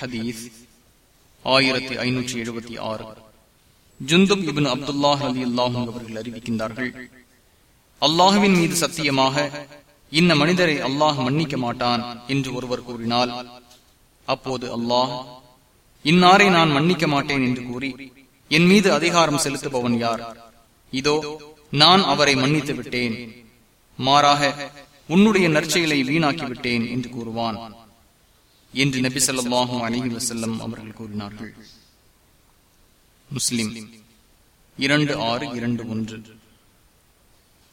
ஹதீஸ் ஆயிரத்தி ஐநூற்றி எழுபத்தி ஆறு. ஜுந்துப் இபின் அப்துல்லா அலி அல்லாஹும் அவர்கள் அறிவிக்கின்றார்கள் அல்லாஹுவின் மீது சத்தியமாக இந்த மனிதரை அல்லாஹ் மன்னிக்க மாட்டான் என்று ஒருவர் கூறினால் அப்போது அல்லாஹ் இன்னாரை நான் மன்னிக்க மாட்டேன் என்று கூறி என் மீது அதிகாரம் செலுத்துபவன் யார்? இதோ நான் அவரை மன்னித்து விட்டேன். மாறாக உன்னுடைய நற்செயலை வீணாக்கிவிட்டேன் என்று கூறுவான். என்று நபி சொல்லாஹும் அலஹி வசல்லம் அவர்கள் கூறினார்கள். முஸ்லிம் இரண்டு ஆறு இரண்டு ஒன்று.